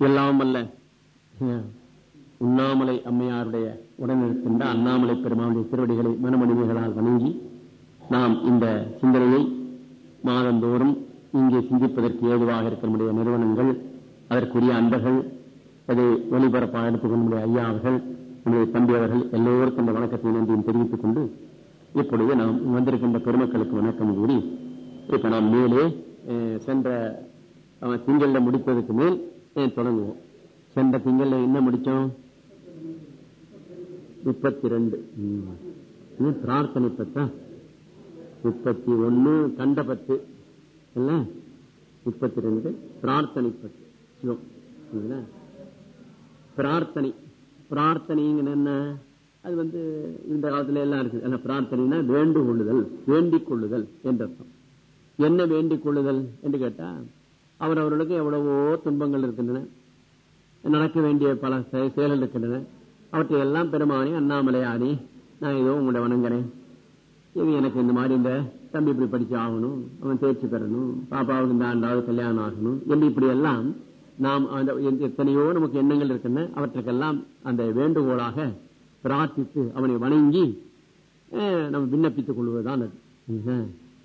எல்லாம் அல்ல உண்ணாமலை அம்மையாருடைய உடனிருக்கின்ற அண்ணாமலை பெருமானுடைய திருவடிகளை மனமணிமைகளால் வணங்கி நாம் இந்த சிந்தனையை மாதந்தோறும் இங்கே சிந்திப்பதற்கு ஏதுவாக இருக்க முடிய நிறுவனங்கள் அதற்குரிய அன்பர்கள் அதை ஒளிபரப்பாக எடுத்துக்கொண்டு ஐயா அவர்கள் நம்முடைய தம்பி அவர்கள் எல்லோருக்கும் இந்த வணக்கத்தை நன்றியும் தெரிவித்துக் கொண்டு இப்பொழுது நாம் வந்திருக்கின்ற பெருமக்களுக்கு வணக்கம் கூறி இப்ப நாம் மேலே சென்ற திங்களில் திங்கள்ல முடிப்பதற்கு மேல் தொடங்குவோம். சென்ற திங்கள்ல என்ன முடிச்சோம் முப்பத்தி ரெண்டு பிரார்த்தனை பத்தா? முப்பத்தி ஒன்னு கண்ட பத்து. இல்ல முப்பத்தி ரெண்டு பிரார்த்தனை பத்து. சிவம். பிரார்த்தனை. பிரார்த்தனைங்க என்ன? அது வந்து இந்த காலத்துல எல்லாம் இருக்குது. ஆனா பிரார்த்தனைனா வேண்டுகொள்ளுதல் வேண்டிக் கொள்ளுதல் என்ற அர்த்தம் என்ன வேண்டிக் கொள்ளுதல் என்று கேட்டா அவரவர்களுக்கு எவ்வளவோ துன்பங்கள் இருக்கின்றன. நடக்க வேண்டிய பல செயல்கள் இருக்கின்றன. அவற்றை எல்லாம் பெருமானி அண்ணாமலையானி நான் ஏதோ உங்களை வணங்குறேன். இது எனக்கு இந்த மாதிரி இந்த தம்பி இப்படி படிச்சு ஆகணும் அவன் தேர்ச்சி பெறணும் பாப்பாவுக்கு இந்த ஆண்டாவது கல்யாணம் ஆகணும் என்று இப்படி எல்லாம் நாம் அந்த எத்தனையோ நமக்கு எண்ணங்கள் இருக்கின்றன. அவற்றுக்கெல்லாம் அந்த வேண்டுகோளாக பிரார்த்தித்து அவனை வணங்கி அஹ், நம்ம விண்ணப்பித்துக் கொள்வதுதான் அது.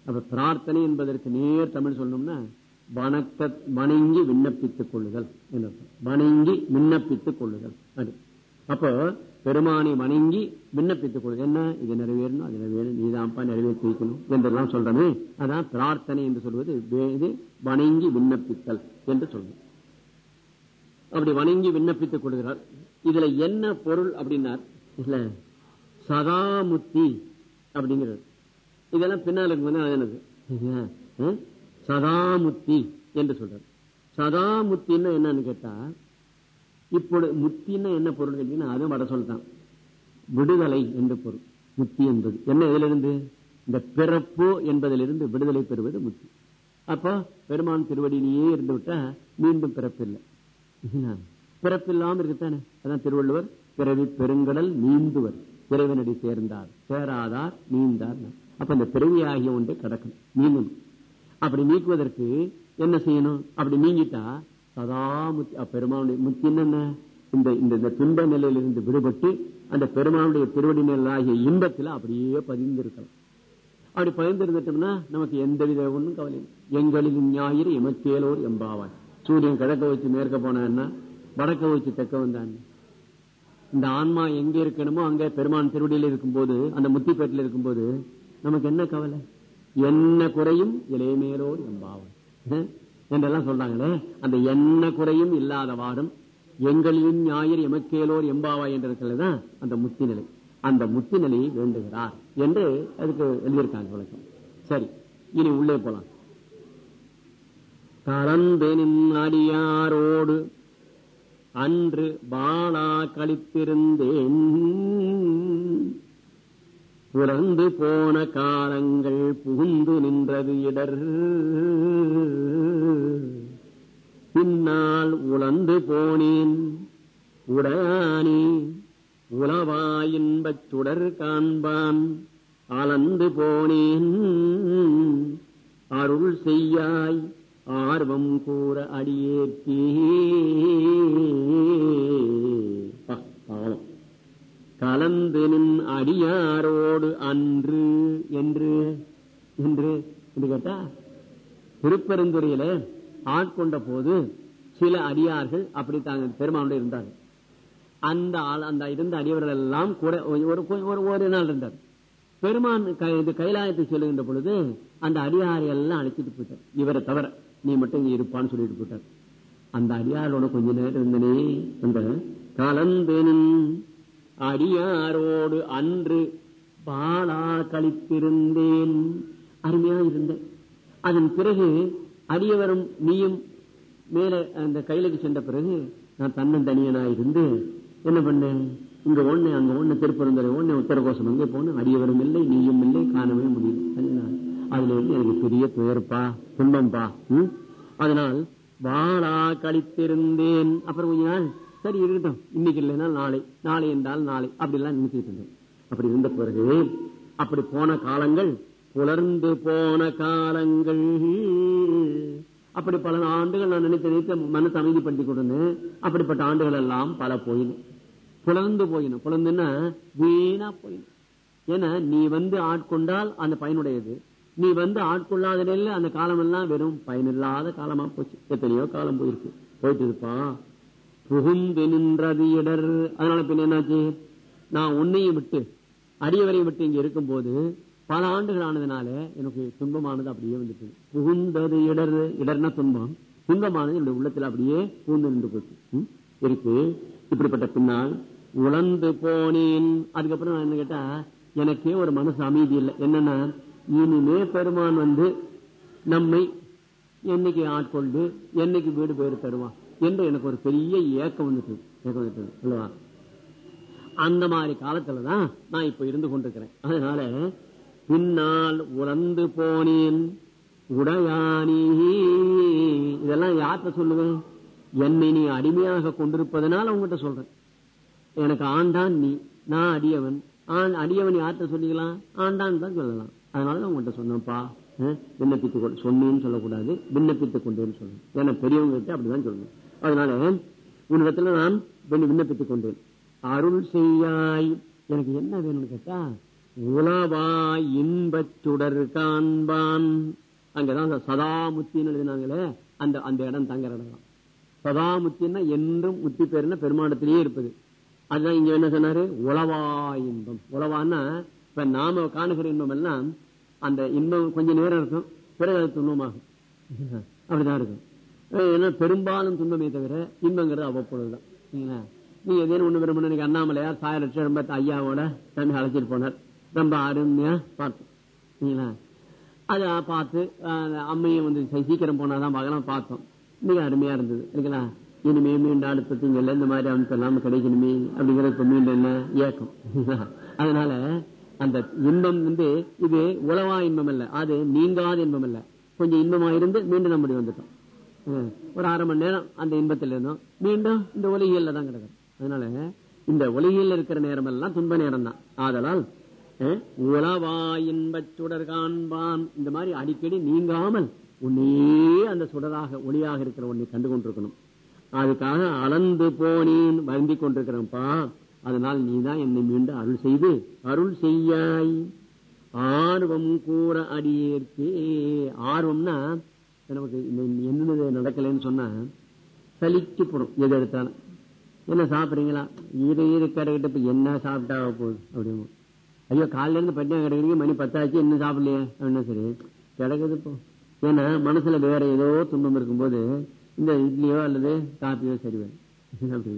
அப்ப பிரார்த்தனை என்பதற்கு நேர் தமிழ் சொல்லணும்னா வணக்க வணங்கி விண்ணப்பித்துக் கொள்ளுதல் வணங்கி விண்ணப்பித்துக் கொள்ளுதல். அது. அப்போ பெருமானை வணங்கி விண்ணப்பித்துக் கொள்ளுது என்ன? இது நிறைவேறணும் அது நிறைவேறும் நீதான்ப்பா நிறைவேற்றி வைக்கணும் என்றெல்லாம் சொல்றமே. அதான் பிரார்த்தனை என்று சொல்வது. இது வணங்கி விண்ணப்பித்தல் என்று சொல்லுது அப்படி வணங்கி விண்ணப்பித்துக் கொள்கிறார். இதுல என்ன பொருள் அப்படின்னார் இல்ல சதாமுத்தி அப்படிங்கிறது. இதெல்லாம் பின்னால் வந்து என்னது? சதாமுத்தி என்று சொல்றார். சதாமுத்தின்னா என்னன்னு கேட்டா இப்பொழுது முத்தின்னா என்ன பொருள் கேட்டீங்கன்னா அதுவும் வட சொல்லிட்டான் விடுதலை என்று பொருள். முத்தி என்பது. என்ன இதிலிருந்து இந்த பிறப்பு என்பதிலிருந்து விடுதலை பெறுவது முத்தி. அப்போ பெருமான் திருவடியிலேயே இருந்து விட்டா மீண்டும் பிறப்பில்லை. பிறப்பில்லாமல் இருக்குத்தானே? அதான் திருவள்ளுவர் பிறவி பெருங்கடல் நீந்துவர். இறைவனடி சேர்ந்தார். சேராதார் நீந்தார். அப்ப இந்த பிறவி ஆகிய ஒன்றை கடக்கணும். நீங்கணும் அப்படி நீக்குவதற்கு என்ன செய்யணும்? அப்படி நீங்கிட்டா சதா முத்தி பெருமானுடைய முத்தி என்ன இந்த இந்த இந்த துன்ப நிலையிலிருந்து விடுபட்டு அந்த பெருமானுடைய திருவடி நிலையாகிய இன்பத்துல அப்படியே பதிந்திருக்கலாம். அப்படி பதிந்திருந்துட்டோம்னா நமக்கு எந்த வித ஒண்ணும் கவலை இல்லை. எங்களில் ஞாயிறு எமக்கேலோர் எம்பாவாய். சூரியன் கிழக்க வச்சு மேற்க போனா வடக்க வச்சு தக்க வந்தான் இந்த ஆன்மா எங்க இருக்கணுமோ அங்க பெருமான் திருவடியில் இருக்கும்போது அந்த முத்திப்பேட்டில் இருக்கும்போது நமக்கு என்ன கவலை? என்ன குறையும் இளையமேலோர் எம்பாவாய் என்றெல்லாம் சொல்றாங்களே அந்த என்ன குறையும் இல்லாதவாறும் எங்களின் ஞாயிறு எமக்கேலோர் எம்பாவா என்ற இருக்கிறதுதான் அந்த முத்தி நிலை. அந்த முத்தி நிலையை வேண்டுகிறார் என்று அதுக்கு எழுதியிருக்காங்க விளக்கம். சரி இனி உள்ளே போலாம். கலந்தெனின் அடியாரோடு அன்று பாலா கழித்திருந்தேன். புலந்து போன காலங்கள் புகுந்து நின்றது இடர். பின்னால் உழந்து போனேன். உடையானி உளவாயின்பச் சுடர் காண்பான். அளந்து போனேன். அருள் செய்யாய் ஆர்வம் கூற அடியேற்கே. பாவம். கலந்து நின் அடியாரோடு அன்று என்று என்று என்று கேட்டா திருப்பெருந்துறையில ஆட்கொண்ட போது சில அடியார்கள் அப்படி தாங்க பெருமானோட இருந்தாங்க அந்த ஆள் அந்த இருந்த அடியவர்கள் எல்லாம் கூட ஒரு ஒரு ஒரு நாள் இருந்தார். பெருமான் இது கைலாயத்தை செல்லுகின்ற பொழுது அந்த அடியாரை எல்லாம் அழைச்சிட்டு போயிட்டார். இவரை தவிர நீ மட்டும் இங்க இருப்பான்னு சொல்லிட்டு போயிட்டார். அந்த அடியாரோட கொஞ்ச நேரம் இருந்தனே அந்த கலந்தெனின் அடியாரோடு அன்று பாலா கழித்திருந்தேன் அருமையா இருந்தேன் அதன் பிறகு அடியவரும் நீயும் மேல அந்த கையிலுக்கு சென்ற பிறகு நான் தன்னன் தனியனா இருந்து என்ன பண்ணேன்? இங்க ஒண்ணு அங்க ஒண்ணு திருப்பரந்துரை ஒண்ணு உத்தரகோசம் அங்கே போன அடியவரும் இல்லை நீயும் இல்லை காணவே முடியும் அதுல இருந்து எனக்கு பெரிய துயர்ப்பா துன்பம்பா அதனால் வாழா கழித்திருந்தேன் அப்புறம் கொஞ்ச நாள் சரி இருக்கட்டும். இன்னைக்கு இல்லைன்னா நாளை. நாளை என்றால் நாளை. அப்படிலாம் நினைச்சிட்டு இருந்தேன். அப்படி இருந்த பிறகு அப்படி போன காலங்கள் புலர்ந்து போன காலங்கள். அப்படி பல ஆண்டுகள் நான் நினைத்து மனசு மனத்தை அமைதிப்படுத்தி கொடுன்னு அப்படிப்பட்ட ஆண்டுகள் எல்லாம் பல போயிடும் புலர்ந்து போயிடும் புலர்ந்துன்னா வீணா போயிடும் ஏன்னா நீ வந்து ஆட்கொண்டால் அந்த பயனுடையது. நீ வந்து ஆட்கொள்ளாத நிலையில அந்த காலம் எல்லாம் வெறும் பயனில்லாத காலமா போச்சு. எத்தனையோ காலம் போயிருக்கு. போயிட்டு இருப்பான் புகுந்து நின்றது இடர். அதனால பின்ன என்னாச்சு? நான் உன்னையும் விட்டு அடியவரையும் விட்டு இங்க இருக்கும்போது பல ஆண்டுகள் ஆனதுனால எனக்கு துன்பமானது அப்படியே வந்துட்டு. புகுந்தது இடர். இடர்னா துன்பம். துன்பமானது என்னுடைய உள்ளத்துல அப்படியே புகுந்து நின்று போச்சு. இருக்கு. இப்படிப்பட்ட பின்னால் உழந்து போனேன். அதுக்கப்புறம் நான் என்ன கேட்டா எனக்கே ஒரு மனசு அமைதி இல்லை. என்னன்னா இனிமே பெருமான் வந்து நம்மை என்னைக்கு ஆட்கொண்டு என்னைக்கு வீடு பேர் தருவான். என்று எனக்கு ஒரு பெரிய ஏக்கம் வந்துட்டு ஏக்கம் வந்துட்டு அல்லவா? அந்த மாதிரி காலத்துலதான் நான் இப்ப இருந்து கொண்டிருக்கிறேன். அதனால பின்னால் உழந்து போனேன் உடையானி இதெல்லாம் யார்கிட்ட சொல்லுவேன்? என்னை நீ அடிமையாக கொண்டிருப்பதனால உங்ககிட்ட சொல்றேன். எனக்கு ஆண்டான் நீ நான் அடியவன். ஆண் அடியவன் யார்கிட்ட சொல்லிக்கலாம்? ஆண்டான் தான் சொல்லலாம். அதனால உங்ககிட்ட சொன்னப்பா விண்ணப்பித்து கொள் சொன்னேன்னு சொல்லக்கூடாது. விண்ணப்பித்துக் கொண்டேன்னு சொல்லணும். ஏன்னா பெரியவங்க கிட்ட அப்படிதான் சொல்லணும். அதனால உன்னிடத்துல நான் விண்ணப்பித்துக் கொண்டேன் அருள் செய்யாய். எனக்கு என்ன வேணும்னு கேட்டா உலவாய் இன்பச் சுடர் காண்பான். அங்கதான் அந்த சதாமுத்தின்னு எழுதினாங்களே அந்த அந்த இடம் தங்குற இடம். தான் சதாமுத்தின்னா என்றும் முத்தி பேருன்னா பெருமாடத்திலேயே இருப்பது. அதுதான் இங்க என்ன சொன்னாரு? உளவா இன்பம். உளவான்னா இப்ப நாம காணுகிற இன்பம் எல்லாம் அந்த இன்பம் கொஞ்ச நேரம் இருக்கும். பிறகு அது துன்பமாகும். அப்படிதான் இருக்கும். ஏன்னா பெரும்பாலும் துன்பமே தவிர இன்பங்கிறது அவ்வப்பொழுதுதான். சரிங்களா? நீ எதேனும் ஒண்ணு விரும்பணும் எனக்கு அண்ணாமலையார் சாய லட்சம் ரொம்ப ஐயாவோட தம்பி அழைச்சிட்டு போனார். ரொம்ப அருமையா பார்த்தோம் சரிங்களா? அதை பார்த்து அஹ், அம்மையும் வந்து சீக்கிரம் போனாதான் பார்க்கலாம் பார்த்தோம். மிக அருமையா இருந்தது. இல்லைங்களா இனிமே மீண்டும் அடுத்த திங்கள்ல இந்த மாதிரி அமைப்பு எல்லாம் கிடைக்கணுமே அப்படிங்கிறது இப்ப மீண்டும் என்ன? ஏக்கம். அதனால அந்த இன்பம் வந்து இது உளவா இன்பம் அல்ல அது நீங்காத இன்பம் அல்ல கொஞ்சம் இன்பமா இருந்து மீண்டும் நம்மடி வந்துட்டோம். ஒரு அரை மணி நேரம் அந்த இன்பத்தில் இருந்தோம். மீண்டும் இந்த ஒலிகியல்ல தான் கிடக்கும் அதனால இந்த ஒலிகியல் இருக்கிற நேரம் எல்லாம் துன்ப நேரம் தான் ஆதலால் அஹ், உளவா இன்பச் சுடர் காண்பான். இந்த மாதிரி அடிக்கடி நீங்காமல் உன்னே அந்த சுடராக ஒளியாக இருக்கிற உன்னை கண்டு கொண்டிருக்கணும் அதுக்காக அளந்து போனேன் வருந்திக் கொண்டிருக்கிறேன்ப்பா. அதனால் நீதான் என்னை மீண்டும் அருள் செய்து அருள் செய்யாய். ஆர்வம் கூற அடியேற்கே. ஆர்வம்னா நமக்கு என்னது நடக்கலைன்னு சொன்னா சலிச்சு போடும் எது எடுத்தாலும். என்ன சாப்பிடுறீங்களா? இரு இரு கடைக்கிட்ட இப்ப என்ன சாப்பிட்டா போகுது? அப்படின்னு ஐயோ காலையில இருந்து பட்டியா கிடைக்கிறீங்க மணி பத்தாச்சு என்ன சாப்பிடலையே? அப்படின்னா சரி கிடைக்குது இப்போ ஏன்னா மனசுல வேற ஏதோ துன்பம் இருக்கும்போது இந்த இட்லியோ அல்லது காப்பியோ சரி வரும். அப்படி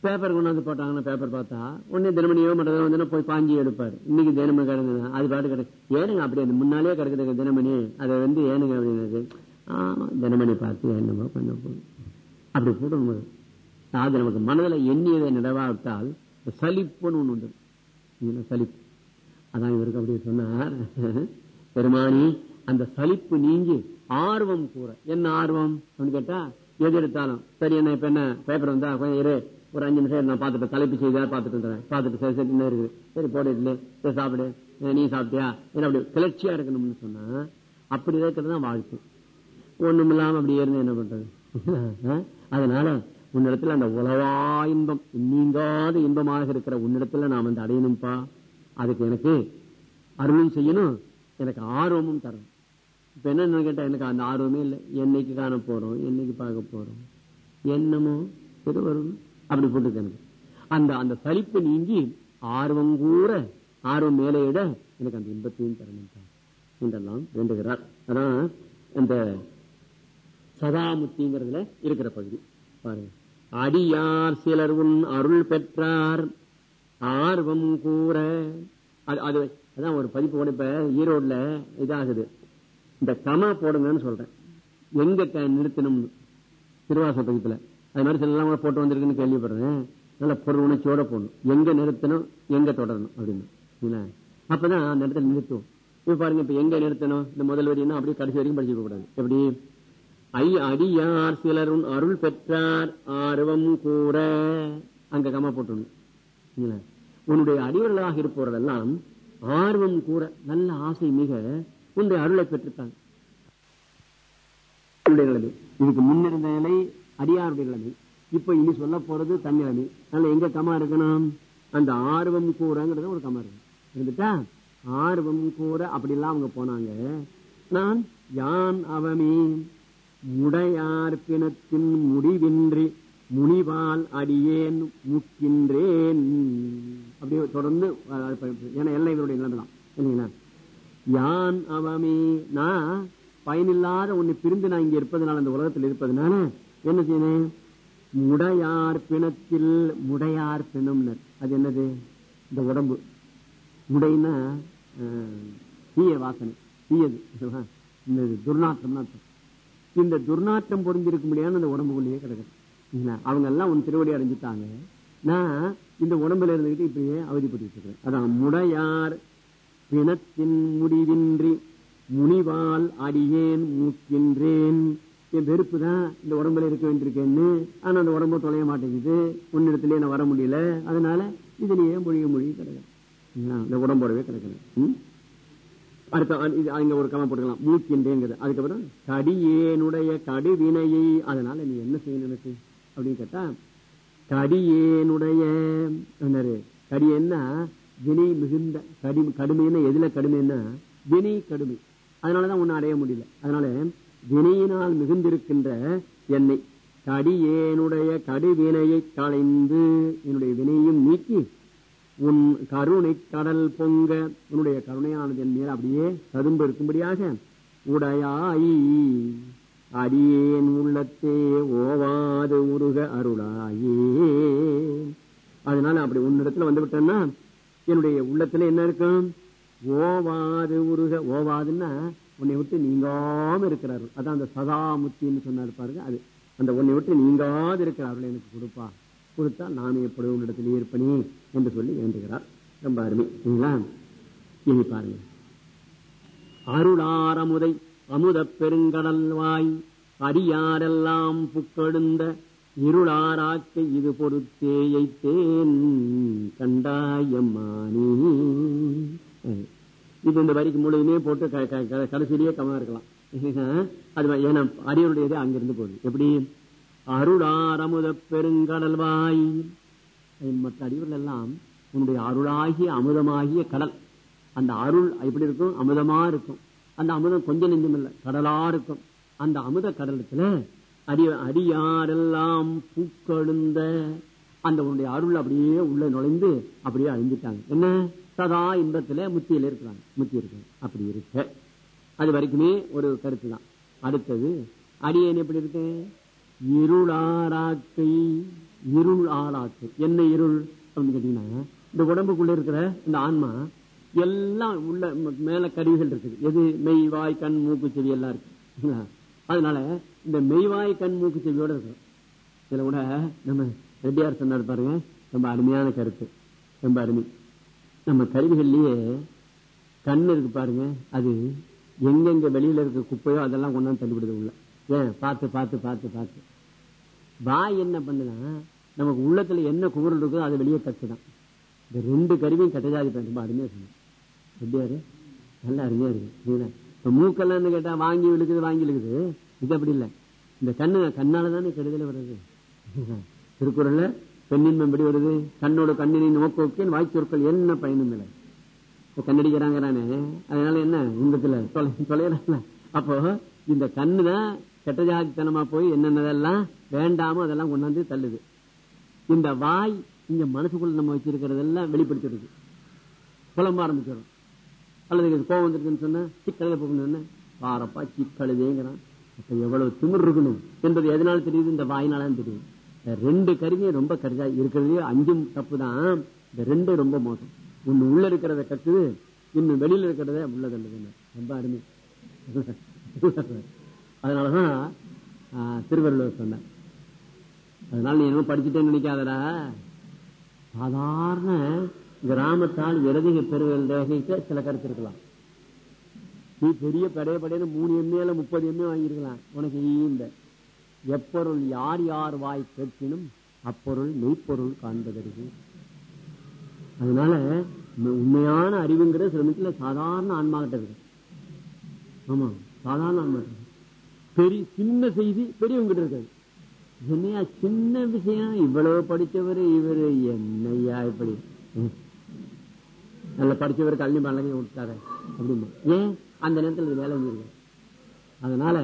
பேப்பர் கொண்டாந்து போட்டாங்கன்னா பேப்பர் பார்த்தா உடனே தினமணியோ மற்றதோ வந்து போய் பாஞ்சி எடுப்பார். இன்னைக்கு தினமணி கிடக்குது அது பாட்டு கிடக்கு. ஏனுங்க அப்படி அந்த முன்னாலே கிடக்குது தினமணி. அதை வந்து ஏனுங்க அப்படின்னது ஆமா தினமணி பார்த்து என்னமோ பண்ண போகுது. அப்படி போடும்போது அது நமக்கு மனதில் எண்ணியதை நிறைவாவிட்டால் சலிப்புன்னு ஒண்ணு உண்டு. சலிப்பு? அதான் இவருக்கு அப்படி சொன்னார். பெருமானி அந்த சலிப்பு நீங்கி ஆர்வம் கூற. என்ன ஆர்வம்? அப்படின்னு கேட்டா எது எடுத்தாலும். சரி என்ன இப்ப என்ன? பேப்பர் வந்தா கொஞ்சம் இரு. ஒரு அஞ்சு நிமிஷம் நான் பார்த்துட்டு தலைப்பு செய்தா பார்த்துட்டு பாத்துட்டு பார்த்துட்டு சரி சரி என்ன இருக்குது. சரி சரி சாப்பிடு. நீ சாப்பிட்டியா? என்ன அப்படி கிளர்ச்சியா இருக்கணும்னு சொன்னா அப்படி இருக்கிறது தான் வாழ்க்கை. ஒண்ணும் இல்லாம அப்படி இருந்து என்ன பண்றது? அதனால உன்னிடத்துல அந்த உலவா இன்பம் நீங்காத இன்பமாக இருக்கிற உன்னிடத்துல நான் வந்து அடையணும்ப்பா அதுக்கு எனக்கு அருளும் செய்யணும். எனக்கு ஆர்வமும் தரணும். இப்ப என்ன கேட்டா எனக்கு அந்த ஆர்வமே இல்லை. என்னைக்கு காண போறோம்? என்னைக்கு பார்க்க போறோம்? என்னமோ திருவருள் அப்படி சொல்லிருக்காங்க அந்த அந்த சலிப்பு நீங்கி ஆர்வம் கூற ஆர்வம் மேலே இட எனக்கு அந்த இன்பத்தையும் தரணும் என்றெல்லாம் வேண்டுகிறார். அதான் அந்த சதாமுத்திங்கிறதுல இருக்கிற பகுதி. பாருங்க. அடியார் சிலர் உன் அருள் பெற்றார். ஆர்வம் கூற. அது அது அதான் ஒரு பதிப்பு கூட இப்ப ஈரோடுல இதாகுது. இந்த கமா போடுங்கன்னு சொல்றேன். எங்க நிறுத்தணும்? நிறுத்தணும்னு திருவாச பதிப்புல. அது மாதிரி சில எல்லாம் போட்டு வந்திருக்குன்னு கேள்விப்படுறேன். நல்ல பொருள் உணர்ச்சியோட போடணும் எங்க நிறுத்தணும் எங்க தொடரணும் அப்படின்னு. அப்பதான் அந்த இடத்துல நிறுத்துவோம். இப்ப பாருங்க இப்ப எங்க நிறுத்தணும்? இந்த முதல் வரின்னா அப்படியே கடைசி வரைக்கும் படிச்சுக்க கூடாது. எப்படி? ஐ அடியார் சிலர் அருள் பெற்றார் ஆர்வம் கூற அங்க கம போட்டணும் உன்னுடைய அடிவர்களாக இருப்பவர்களெல்லாம் ஆர்வம் கூற நல்ல ஆசை மிக உன்னுடைய அருளை பெற்றிருக்காங்க இதுக்கு முன்னிருந்த நிலை அடியாருடைய நிலைமை இப்ப இனி சொல்ல போறது தன் நிலைமை அதனால எங்க கமா இருக்கணும்? அந்த ஆர்வம் கூறங்கிறது ஒரு கமா இருக்கணும். இருந்துட்டா ஆர்வம் கூற அப்படி எல்லாம் அவங்க போனாங்க. நான் யான் அவமே? முடையார் பிணத்தின் முடிவின்றி முனிவால் அடியேன் முக்கின்றேன். அப்படியே தொடர்ந்து ஏன்னா எல்லாம் இவருடைய நிலைமைதான் சரிங்களா இல்லைங்களா? யான் அவமே? நான் பயனில்லாத ஒண்ணு பிரிந்து நான் இங்க இருப்பதனால அந்த உலகத்தில் இருப்பதனால என்ன செய்யணும்? முடையார் பிணத்தில் முடையார் பிணம்னர் அது என்னது? இந்த உடம்பு. முடைன்னா தீய வாசனை. தீயது இந்த துர்நாற்றம் தான் இந்த துர்நாற்றம் பொருந்திருக்க முடியாது அந்த உடம்புக்குள்ளேயே கிடக்குது. அவங்க எல்லாம் உன் திருவடி அடைஞ்சிட்டாங்க. நான் இந்த உடம்புல இருந்துகிட்டு இப்படியே அவதிப்பட்டு இருக்கிறேன். அதான் முடையார் பிணத்தின் முடிவின்றி முனிவால் அடியேன் மூக்கின்றேன். என் வெறுப்பு தான் இந்த உடம்புல இருக்க வேண்டியிருக்கேன்னு. ஆனா அந்த உடம்பு தொலைய மாட்டேங்குது. உன்னிடத்திலே நான் வர முடியல. அதனால இதுலயே மொழிய மொழி கிடக்குது. இந்த உடம்போடவே கிடக்குது. அடுத்த அங்க ஒரு கம போட்டுக்கலாம். மூக்கின்றேங்கிறது அதுக்கப்புறம் கடியேனுடைய கடுவினையை அதனால நீ என்ன செய்யணும் எனக்கு? அப்படின்னு கேட்டா கடியேனுடைய கடி என்ன? வினை மிகுந்த கடி கடுமைன்னா எதுல கடுமைன்னா வினை கடுமை. அதனாலதான் ஒன்னு அடைய முடியல. அதனால வினையினால் மிகுந்திருக்கின்ற என்னை. கடியேனுடைய கடுவினையை களைந்து என்னுடைய வினையும் நீக்கி உன் கருணை கடல் பொங்க உன்னுடைய கருணையானது என் மேல் அப்படியே ததும்பு இருக்கும்படியாக உடையாய் அடியேன் உள்ளத்தே ஓவாது உருக அருளாயே. அதனால அப்படி உன்னிடத்துல வந்து விட்டேன்னா என்னுடைய உள்ளத்துல என்ன இருக்கும்? ஓவாது உருக ஓவாதுன்னா உன்னை விட்டு நீங்காம இருக்கிறார். அதான் அந்த சதாமுத்தின்னு சொன்னாரு பாருங்க அது. அந்த உன்னை விட்டு நீங்காது இருக்கிறார்கள் எனக்கு கொடுப்பா. கொடுத்தா நானும் எப்படி உன்னிடத்தில் இருப்பனே என்று சொல்லி வேண்டுகிறார் ரொம்ப அருமை. இனி பாருங்க அருளாரமுதை அமுத பெருங்கடல் வாய் அடியாரெல்லாம் புக்கெழுந்த இருளாராக்கை இது பொறுத்தேயைத்தேன் கண்டாயம்மானி. இது இந்த வரிக்கு முழுதுமே போட்டு கடைசியிலேயே கமா இருக்கலாம். அது ஏன்னா அடியருடையது அங்கிருந்து போகுது. எப்படி? அருளாரமுத பெருங்கடல் வாய் மற்ற அறிவுகள் எல்லாம் உன்னுடைய அருளாகிய அமுதமாகிய கடல். அந்த அருள் எப்படி இருக்கும்? அமுதமா இருக்கும். அந்த அமுதம் கொஞ்சம் நெஞ்சம் இல்லை கடலா இருக்கும். அந்த அமுத கடலத்துல அடி அடியாரெல்லாம் பூக்கழுந்த அந்த உன்னுடைய அருள் அப்படியே உள்ள நுழைந்து அப்படியே அழிஞ்சிட்டாங்க. என்ன? சதா இன்பத்துல முத்தியில இருக்கிறாங்க. முத்தி இருக்கு. அப்படி இருக்க. அது வரைக்குமே ஒரு கருத்து தான். அடுத்தது அடியேன் எப்படி இருக்கு? இருளாராக்கை இருள் ஆளாக்கை என்ன இருள்? அப்படின்னு கேட்டீங்கன்னா இந்த உடம்புக்குள்ள இருக்கிற இந்த ஆன்மா எல்லாம் உள்ள மேல கருவிகள் இருக்குது. எது? மெய் வாய் கண் மூக்கு செவி எல்லாம் இருக்கு. அதனால இந்த மெய்வாய் கண் மூக்கு செவியோட இருக்கும் இதுல கூட நம்ம ரெட்டியார் சொன்னார் பாருங்க ரொம்ப அருமையான கருத்து ரொம்ப அருமை. நம்ம கருவிகள்லயே கண் இருக்கு பாருங்க அது எங்கெங்க வெளியில இருக்க குப்பையோ அதெல்லாம் கொண்டாந்து தள்ளிவிடுது உள்ள. ஏன்? பார்த்து பார்த்து பார்த்து பார்த்து. வாய் என்ன பண்ணுனா நமக்கு உள்ளத்துல என்ன குமுறல் இருக்கோ அது வெளியே கட்டுதான் இந்த ரெண்டு கருவியும் கட்டஜாதி ரொம்ப அருமையா சொன்னேன் எப்படியாரு நல்லா அருமையா இருக்கு. இப்ப மூக்கெல்லாம் கேட்டா வாங்கி விழுக்குது வாங்கி விழுக்குது இது அப்படி இல்லை. இந்த கண்ணு கண்ணாலதானே கெடுதல வருது திருக்குறள்ல பெண்ணின் எப்படி வருது? கண்ணோட கண்ணினை நோக்கோக்கேன் வாய்ச்சொற்கள் என்ன பயனும் இல்லை. கண்ணடிக்கிறாங்கிறானே அதனால என்ன? இன்பத்துல தொலைகிறாங்கள அப்போ இந்த கண்ணு தான் கெட்டஜாதித்தனமா போய் என்னென்னதெல்லாம் வேண்டாமோ அதெல்லாம் கொண்டாந்து தள்ளுது. இந்த வாய் இங்க மனசுக்குள்ள நம்ம வச்சிருக்கிறதெல்லாம் வெளிப்படுத்திடுது. புலம்ப ஆரம்பிச்சிடும். அல்லது கோவம் வந்துருக்குன்னு சொன்னா சிக்கலையில போகணும்னு பாரப்பா சிக்கழுதேங்கிறான் அப்ப எவ்வளவு திமிர் இருக்கணும்? என்பது எதனால தெரியுது? இந்த வாயினால தெரியுது. ரெண்டு கருவியும் ரொம்ப கருதா இருக்கிறதுலயே அஞ்சும் தப்பு தான் இந்த ரெண்டு ரொம்ப மோசம். ஒண்ணு உள்ள இருக்கிறத கத்துது இன்னும் வெளியில இருக்கிறத உள்ள ரொம்ப அருமை. அதனாலதான் திருவள்ளுவர் சொன்ன அதனால நீ என்ன படிச்சுட்டேன்னு நினைக்காதடா. சாதாரண கிராமத்தால் இடதிக பெருவல் ரேகைக்கு சில கருத்து இருக்கலாம். நீ பெரிய படைய படையில மூணு எம்ஏல முப்பது எம்ஏ வாங்கியிருக்கலாம். உனக்கு இந்த. எப்பொருள் யார் யார் வாய் கேட்கினும் அப்பொருள் மெய்ப்பொருள் காண்பதற்கு அதனால உண்மையான அறிவுங்கிறது சில நேரத்தில் சாதாரண ஆன்மாகிட்ட இருக்கு. ஆமா சாதாரண ஆன்மா பெரிய சின்ன செய்தி பெரியவங்க இருக்காது. என்னையா சின்ன விஷயம்? இவ்வளவு படிச்சவர் இவரு என்னையா இப்படி? நல்ல படிச்சவர் கல்வி பண்ணி விட்டாரு அப்படிமா. ஏன்? அந்த நேரத்தில் வேலை செஞ்சிருக்கு அதனால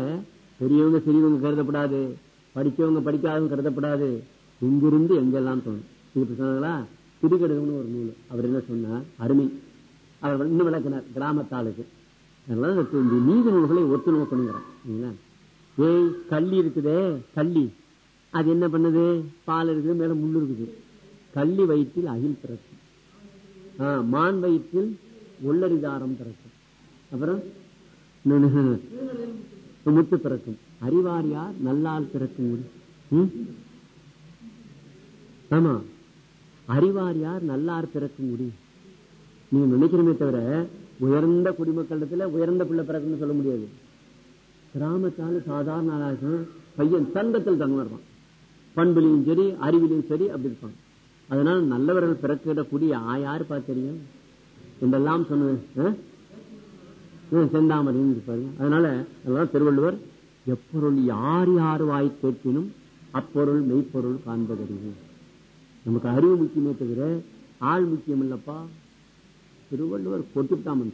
பெரியவங்க சிறியவங்க கருதப்படாது படிச்சவங்க படிக்காதவங்க கருதப்படாது. இங்கிருந்து எங்கெல்லாம் தோணும்? இது சொன்னாங்களா? திருக்கடுகம்னு ஒரு நூல். அவர் என்ன சொன்னார்? அருமை. அவர் இன்னும் விளக்கினார் கிராமத்தாளுக்கு. அதனால இந்த நீதி நூல்களை ஒத்து நோக்கணுங்கிறார். ஏய் கள்ளி இருக்குதே கள்ளி அது என்ன பண்ணுது? பால் இருக்குது மேல முள்ளு இருக்குது. கள்ளி வயிற்றில் அகில் பிறக்கும். மான் வயிற்றில் உள்ளரிதாரம் பிறக்கும். அப்புறம்? முத்து பிறக்கும். அறிவார் யார்? நல்லால் பிறக்கும் முடி. ஆமா. அறிவார் யார்? நல்லார் பிறக்கும் முடி. நீங்க நினைக்கிறமே தவிர உயர்ந்த குடிமக்களிடத்துல உயர்ந்த பிள்ளை பிறக்கும்னு சொல்ல முடியாது. கிராமத்தால் சாதாரண ஆளாக பையன் தங்கத்தில் தங்குவான் பண்பிலையும் சரி அறிவிலையும் சரி அப்படி இருப்பான். அதனால நல்லவர்கள் பிறக்கிடக்கூடிய ஆயாரு பார்த்து தெரியும்? என்றெல்லாம் சொன்னது செந்தாமரையும் இருப்பாரு அதனால அதனால திருவள்ளுவர் எப்பொருள் யார் யார் வாய் கேட்பினும் அப்பொருள் மெய்ப்பொருள் காண்பதறிவு. நமக்கு அறிவு முக்கியமே தவிர ஆள் முக்கியம் இல்லப்பா. திருவள்ளுவர் கொட்டுட்டாமன்